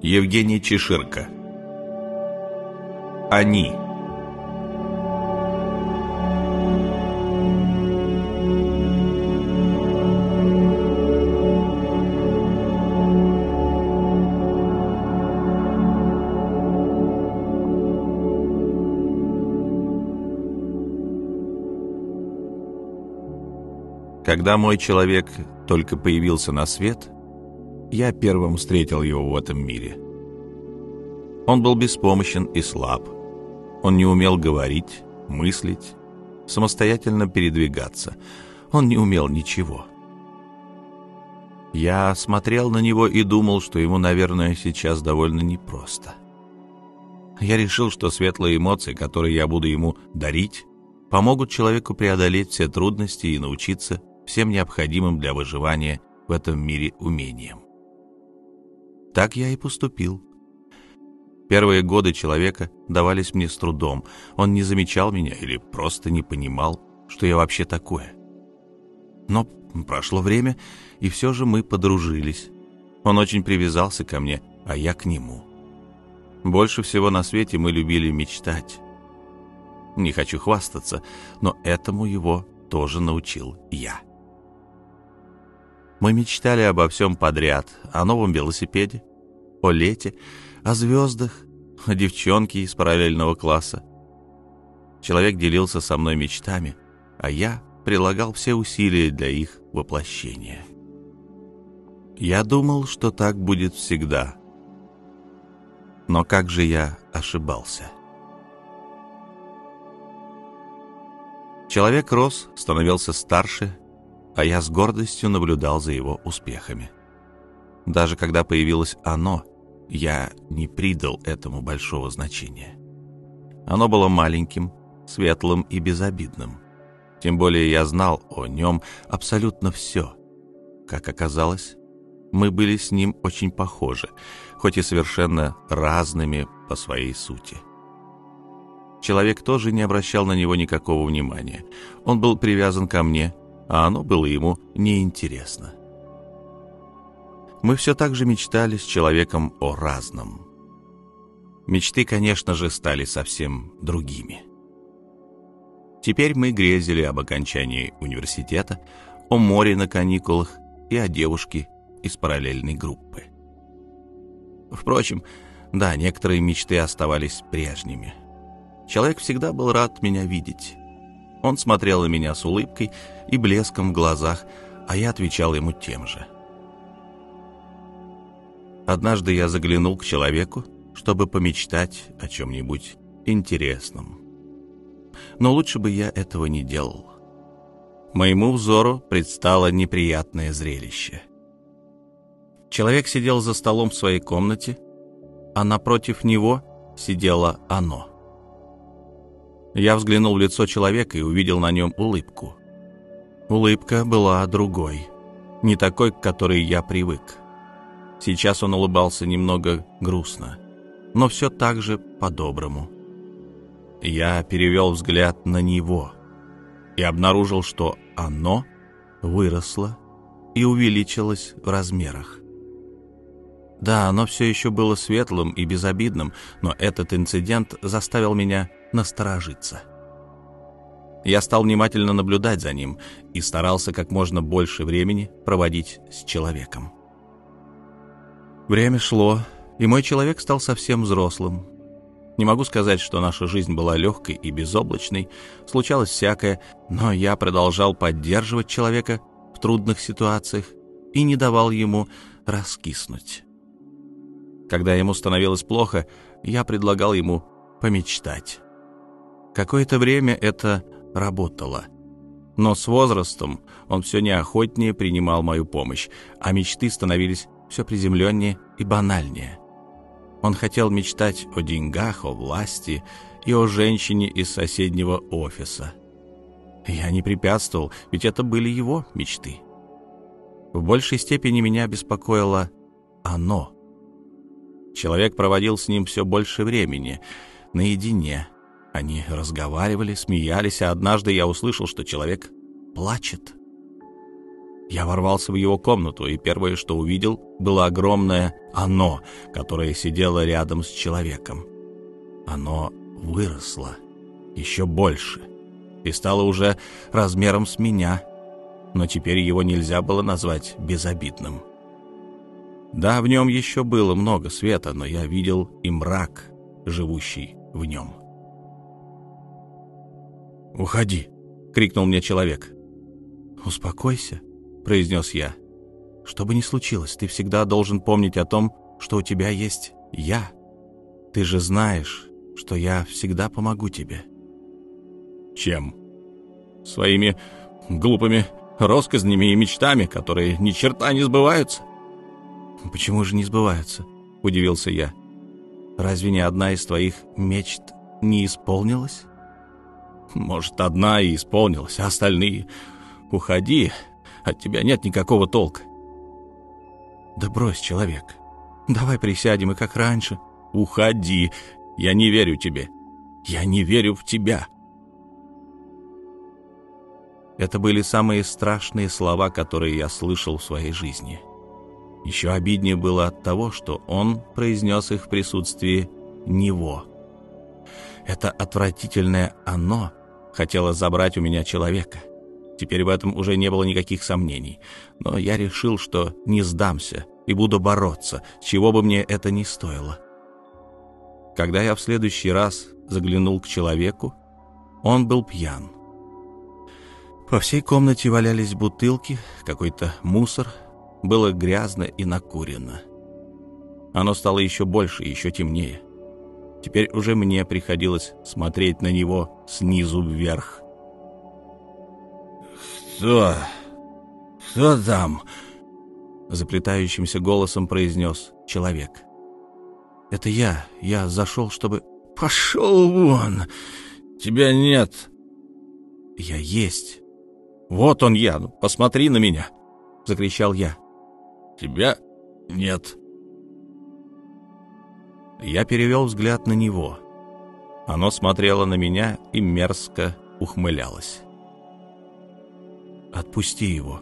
Евгений Чеширко Они. Когда мой человек только появился на свет, я первым встретил его в этом мире. Он был беспомощен и слаб. Он не умел говорить, мыслить, самостоятельно передвигаться. Он не умел ничего. Я смотрел на него и думал, что ему, наверное, сейчас довольно непросто. Я решил, что светлые эмоции, которые я буду ему дарить, помогут человеку преодолеть все трудности и научиться всем необходимым для выживания в этом мире умением. Так я и поступил. Первые годы человека давались мне с трудом. Он не замечал меня или просто не понимал, что я вообще такое. Но прошло время, и все же мы подружились. Он очень привязался ко мне, а я к нему. Больше всего на свете мы любили мечтать. Не хочу хвастаться, но этому его тоже научил я. Мы мечтали обо всем подряд, о новом велосипеде, о лете, о звездах, о девчонке из параллельного класса. Человек делился со мной мечтами, а я прилагал все усилия для их воплощения. Я думал, что так будет всегда. Но как же я ошибался? Человек рос, становился старше, а я с гордостью наблюдал за его успехами. Даже когда появилось оно, я не придал этому большого значения. Оно было маленьким, светлым и безобидным. Тем более я знал о нем абсолютно все. Как оказалось, мы были с ним очень похожи, хоть и совершенно разными по своей сути. Человек тоже не обращал на него никакого внимания. Он был привязан ко мне а оно было ему неинтересно. Мы все так же мечтали с человеком о разном. Мечты, конечно же, стали совсем другими. Теперь мы грезили об окончании университета, о море на каникулах и о девушке из параллельной группы. Впрочем, да, некоторые мечты оставались прежними. Человек всегда был рад меня видеть. Он смотрел на меня с улыбкой и блеском в глазах, а я отвечал ему тем же. Однажды я заглянул к человеку, чтобы помечтать о чем-нибудь интересном. Но лучше бы я этого не делал. Моему взору предстало неприятное зрелище. Человек сидел за столом в своей комнате, а напротив него сидело оно — я взглянул в лицо человека и увидел на нем улыбку. Улыбка была другой, не такой, к которой я привык. Сейчас он улыбался немного грустно, но все так же по-доброму. Я перевел взгляд на него и обнаружил, что оно выросло и увеличилось в размерах. Да, оно все еще было светлым и безобидным, но этот инцидент заставил меня насторожиться. Я стал внимательно наблюдать за ним и старался как можно больше времени проводить с человеком. Время шло, и мой человек стал совсем взрослым. Не могу сказать, что наша жизнь была легкой и безоблачной, случалось всякое, но я продолжал поддерживать человека в трудных ситуациях и не давал ему раскиснуть. Когда ему становилось плохо, я предлагал ему помечтать. Какое-то время это работало. Но с возрастом он все неохотнее принимал мою помощь, а мечты становились все приземленнее и банальнее. Он хотел мечтать о деньгах, о власти и о женщине из соседнего офиса. Я не препятствовал, ведь это были его мечты. В большей степени меня беспокоило оно. Человек проводил с ним все больше времени, наедине, они разговаривали, смеялись, а однажды я услышал, что человек плачет. Я ворвался в его комнату, и первое, что увидел, было огромное «оно», которое сидело рядом с человеком. Оно выросло еще больше и стало уже размером с меня, но теперь его нельзя было назвать безобидным. Да, в нем еще было много света, но я видел и мрак, живущий в нем. «Уходи!» — крикнул мне человек. «Успокойся», — произнес я. «Что бы ни случилось, ты всегда должен помнить о том, что у тебя есть я. Ты же знаешь, что я всегда помогу тебе». «Чем?» «Своими глупыми россказнями и мечтами, которые ни черта не сбываются». «Почему же не сбываются?» — удивился я. «Разве ни одна из твоих мечт не исполнилась?» «Может, одна и исполнилась, а остальные... Уходи, от тебя нет никакого толка». «Да брось, человек. Давай присядем, и как раньше». «Уходи. Я не верю тебе. Я не верю в тебя». Это были самые страшные слова, которые я слышал в своей жизни. Еще обиднее было от того, что он произнес их в присутствии него. Это отвратительное «оно» хотело забрать у меня человека. Теперь в этом уже не было никаких сомнений. Но я решил, что не сдамся и буду бороться, чего бы мне это ни стоило. Когда я в следующий раз заглянул к человеку, он был пьян. По всей комнате валялись бутылки, какой-то мусор, было грязно и накурено. Оно стало еще больше еще темнее. Теперь уже мне приходилось смотреть на него снизу вверх. «Кто? Кто там?» Заплетающимся голосом произнес человек. «Это я. Я зашел, чтобы...» «Пошел вон! Тебя нет!» «Я есть. Вот он я. Ну, посмотри на меня!» — закричал я. «Тебя нет». Я перевел взгляд на него. Оно смотрело на меня и мерзко ухмылялось. «Отпусти его».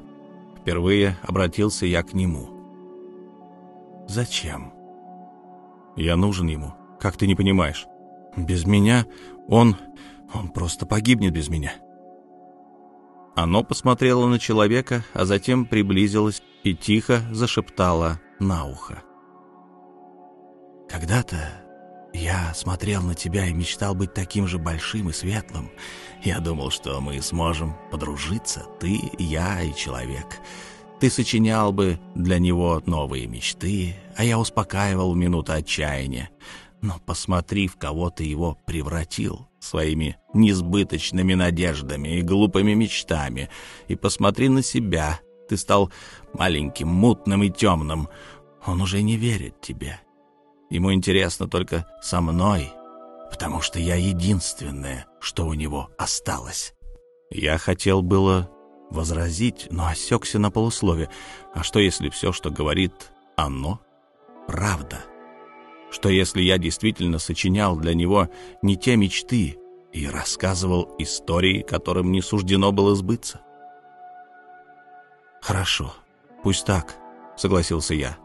Впервые обратился я к нему. «Зачем?» «Я нужен ему, как ты не понимаешь. Без меня он... он просто погибнет без меня». Оно посмотрело на человека, а затем приблизилось и тихо зашептало на ухо. «Когда-то я смотрел на тебя и мечтал быть таким же большим и светлым. Я думал, что мы сможем подружиться, ты, я и человек. Ты сочинял бы для него новые мечты, а я успокаивал минуты отчаяния. Но посмотри, в кого ты его превратил своими несбыточными надеждами и глупыми мечтами, и посмотри на себя. Ты стал маленьким, мутным и темным. Он уже не верит тебе. Ему интересно только со мной, потому что я единственное, что у него осталось. Я хотел было возразить, но осекся на полуслове. А что, если все, что говорит оно, правда? Что, если я действительно сочинял для него не те мечты и рассказывал истории, которым не суждено было сбыться? «Хорошо, пусть так», — согласился я.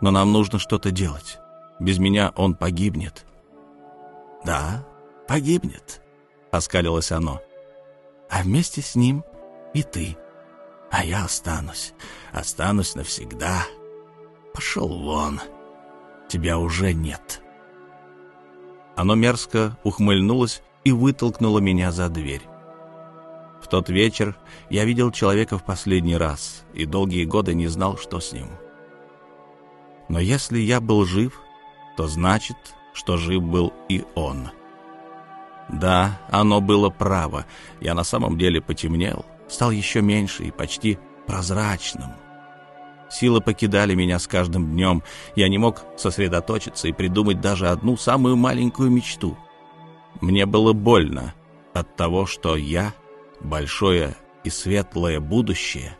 «Но нам нужно что-то делать». Без меня он погибнет». «Да, погибнет», — оскалилось оно. «А вместе с ним и ты. А я останусь, останусь навсегда. Пошел вон, тебя уже нет». Оно мерзко ухмыльнулось и вытолкнуло меня за дверь. В тот вечер я видел человека в последний раз и долгие годы не знал, что с ним. Но если я был жив, то значит, что жив был и он. Да, оно было право. Я на самом деле потемнел, стал еще меньше и почти прозрачным. Силы покидали меня с каждым днем. Я не мог сосредоточиться и придумать даже одну самую маленькую мечту. Мне было больно от того, что я, большое и светлое будущее,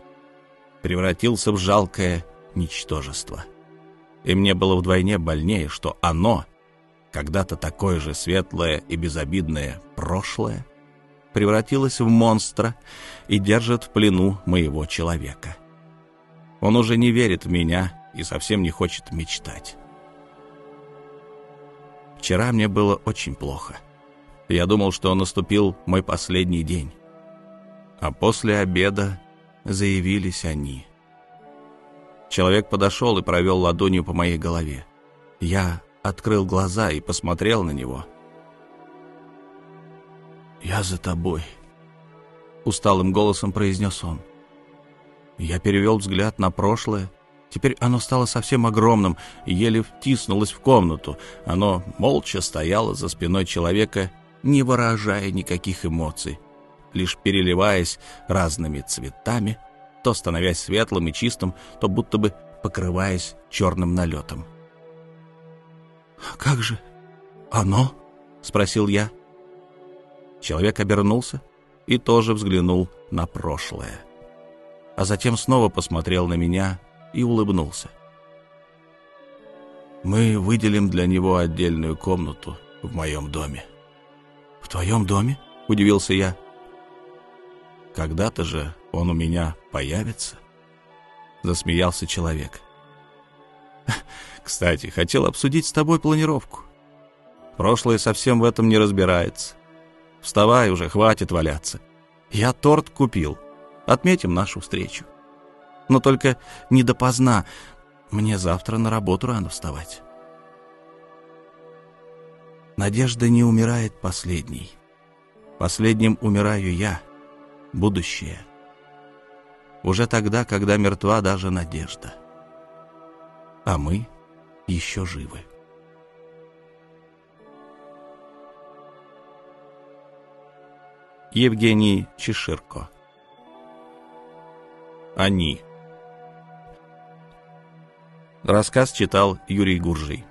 превратился в жалкое ничтожество и мне было вдвойне больнее, что оно, когда-то такое же светлое и безобидное прошлое, превратилось в монстра и держит в плену моего человека. Он уже не верит в меня и совсем не хочет мечтать. Вчера мне было очень плохо. Я думал, что наступил мой последний день. А после обеда заявились они. Человек подошел и провел ладонью по моей голове. Я открыл глаза и посмотрел на него. «Я за тобой», — усталым голосом произнес он. Я перевел взгляд на прошлое. Теперь оно стало совсем огромным еле втиснулось в комнату. Оно молча стояло за спиной человека, не выражая никаких эмоций, лишь переливаясь разными цветами, то становясь светлым и чистым, то будто бы покрываясь черным налетом. «А «Как же оно?» — спросил я. Человек обернулся и тоже взглянул на прошлое а затем снова посмотрел на меня и улыбнулся. «Мы выделим для него отдельную комнату в моем доме». «В твоем доме?» — удивился я. «Когда-то же он у меня появится?» — засмеялся человек. «Кстати, хотел обсудить с тобой планировку. Прошлое совсем в этом не разбирается. Вставай уже, хватит валяться. Я торт купил. Отметим нашу встречу. Но только не допоздна. Мне завтра на работу рано вставать. Надежда не умирает последней. Последним умираю я, будущее. Уже тогда, когда мертва даже надежда. А мы еще живы. Евгений Чеширко они. Рассказ читал Юрий Гуржий.